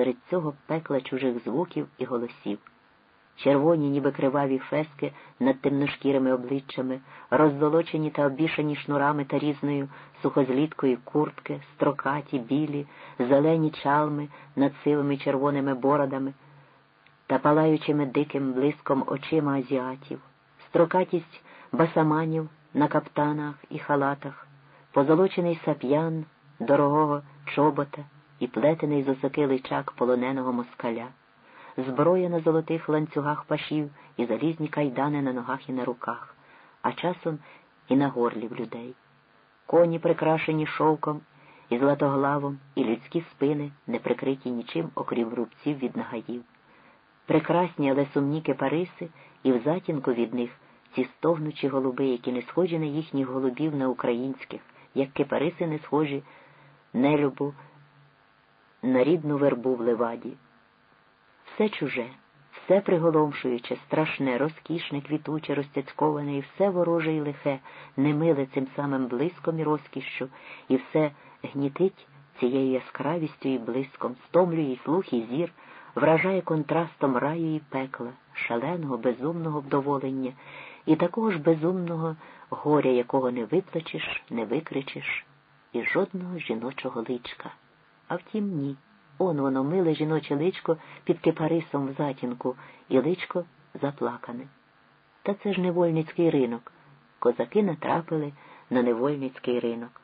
серед цього пекла чужих звуків і голосів. Червоні, ніби криваві фески над темношкірими обличчями, роздолочені та обішані шнурами та різною сухозліткою куртки, строкаті, білі, зелені чалми над сивими червоними бородами та палаючими диким блиском очима азіатів, строкатість басаманів на каптанах і халатах, позолочений сап'ян дорогого чобота і плетений з осоки личак полоненого москаля, зброя на золотих ланцюгах пашів і залізні кайдани на ногах і на руках, а часом і на горлі в людей. Коні, прикрашені шовком і златоглавом, і людські спини, не прикриті нічим, окрім рубців від нагаїв. Прекрасні, але сумні кипариси, і в затінку від них ці стогнучі голуби, які не схожі на їхніх голубів на українських, як кипариси не схожі нелюбу на рідну вербу в леваді. Все чуже, все приголомшуюче, страшне, розкішне, квітуче, розцяцьковане, і все вороже і лихе, немиле цим самим блиском і розкішшю, і все гнітить цією яскравістю і блиском, стомлює слух, і зір, вражає контрастом раю і пекла, шаленого, безумного вдоволення і такого ж безумного горя, якого не виплачеш, не викричеш, і жодного жіночого личка. А втім, ні. Он воно миле жіноче личко під кипарисом в затінку, і личко заплакане. Та це ж невольницький ринок. Козаки натрапили на невольницький ринок.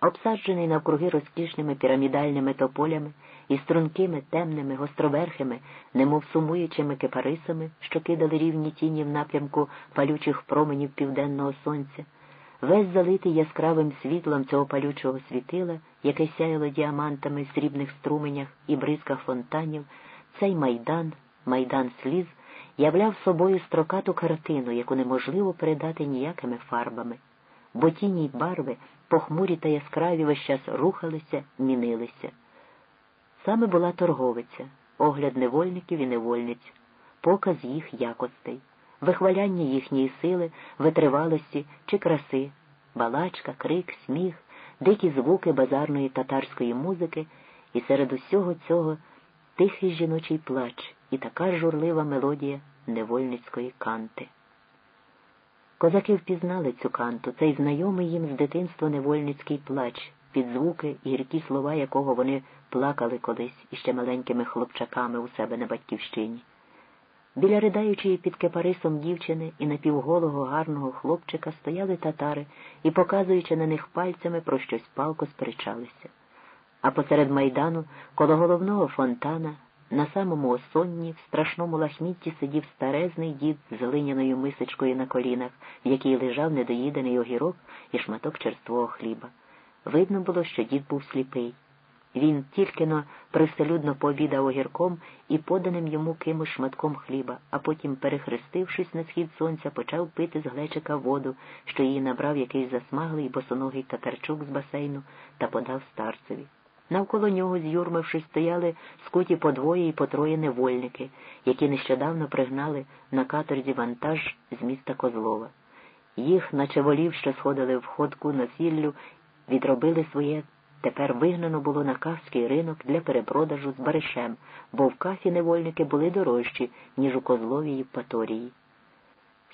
Обсаджений навкруги розкішними пірамідальними тополями і стрункими темними гостроверхими, немов сумуючими кипарисами, що кидали рівні тіні в напрямку палючих променів південного сонця, весь залитий яскравим світлом цього палючого світила, яке сяяло діамантами в срібних струменях і бризках фонтанів, цей майдан, майдан сліз, являв собою строкату картину, яку неможливо передати ніякими фарбами, бо тіні й барви, похмурі та яскраві весь час рухалися, мінилися. Саме була торговиця, огляд невольників і невольниць, показ їх якостей вихваляння їхньої сили, витривалості чи краси, балачка, крик, сміх, дикі звуки базарної татарської музики, і серед усього цього тихий жіночий плач і така журлива мелодія невольницької канти. Козаки впізнали цю канту, цей знайомий їм з дитинства невольницький плач, під звуки і гіркі слова якого вони плакали колись іще маленькими хлопчаками у себе на батьківщині. Біля ридаючої під кипарисом дівчини і напівголого гарного хлопчика стояли татари і, показуючи на них пальцями, про щось палко сперечалися. А посеред майдану, коло головного фонтана, на самому осонні, в страшному лахмітті сидів старезний дід з глиняною мисочкою на колінах, в якій лежав недоїдений огірок і шматок черствого хліба. Видно було, що дід був сліпий. Він тільки но привселюдно пообідав огірком і поданим йому кимось шматком хліба, а потім, перехрестившись на схід сонця, почав пити з глечика воду, що її набрав якийсь засмаглий босоногий татарчук з басейну та подав старцеві. Навколо нього, з'юрмившись, стояли скуті по двоє і по троє невольники, які нещодавно пригнали на каторзі вантаж з міста Козлова. Їх, наче волів, що сходили в ходку на сіллю, відробили своє Тепер вигнано було на кавський ринок для перепродажу з баришем, бо в кафі невольники були дорожчі, ніж у Козловій Євпаторії.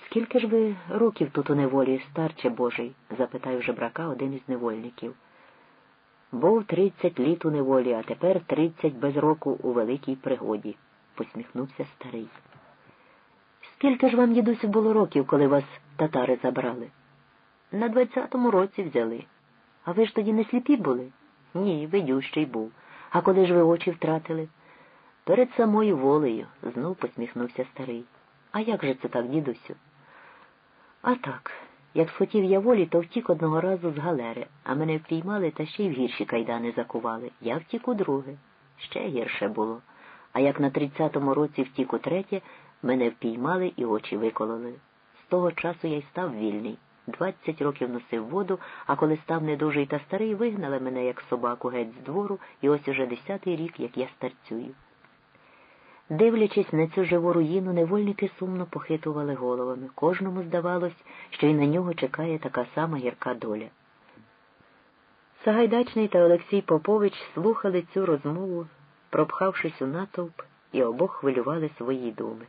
Скільки ж ви років тут у неволі, старче Божий? запитав жебрака один із невольників. Був тридцять літ у неволі, а тепер тридцять без року у великій пригоді, посміхнувся старий. Скільки ж вам, дідусю, було років, коли вас татари забрали? На двадцятому році взяли. А ви ж тоді не сліпі були? Ні, видющий був. А коли ж ви очі втратили? Перед самою волею, знов посміхнувся старий. А як же це так, дідусю? А так, як схотів я волі, то втік одного разу з галери, а мене впіймали та ще й в гірші кайдани закували. Я втік у друге. Ще гірше було. А як на тридцятому році втік у третє, мене впіймали і очі викололи. З того часу я й став вільний. Двадцять років носив воду, а коли став недужий та старий, вигнали мене, як собаку, геть з двору, і ось уже десятий рік, як я старцюю. Дивлячись на цю живу руїну, невольники сумно похитували головами. Кожному здавалось, що й на нього чекає така сама гірка доля. Сагайдачний та Олексій Попович слухали цю розмову пропхавшись у натовп, і обох хвилювали свої думи.